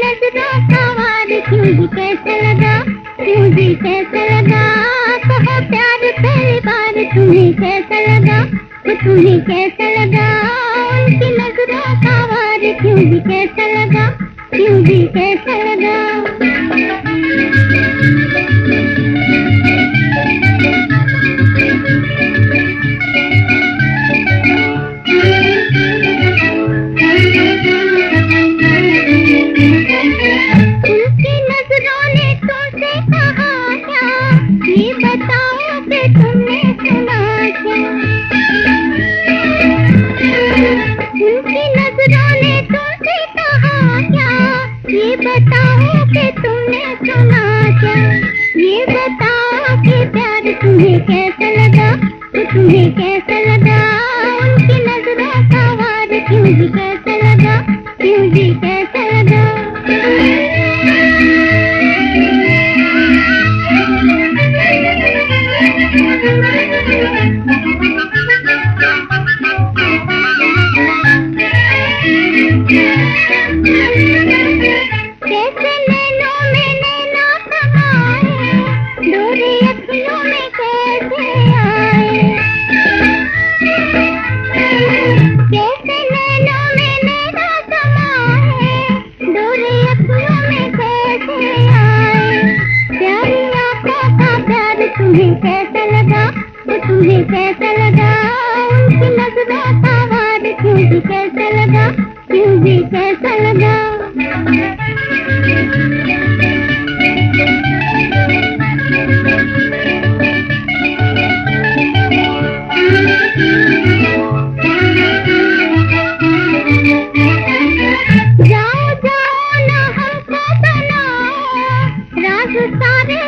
नजरा कैसा लगा मुझे कैसे लगा कहा प्यार पहली बार तुम्हें कैसा लगा? तो तुम्हें कैसा लगा? उनकी नज़रों का वार क्यों भी कैसा लगा? क्यों भी कैसा लगा? कि तुमने सुना क्या? ये बताओ कि प्यार तुम्हें कैसा लगा? तो तुम्हें कैसा तुम्हें कैसा लगा वो तुम्हें कैसा लगा। उनकी नज़रों का वार, क्यों भी कैसा लगा, क्यों भी कैसा लगा। जाओ जाओ ना हमको बनाओ राज सारे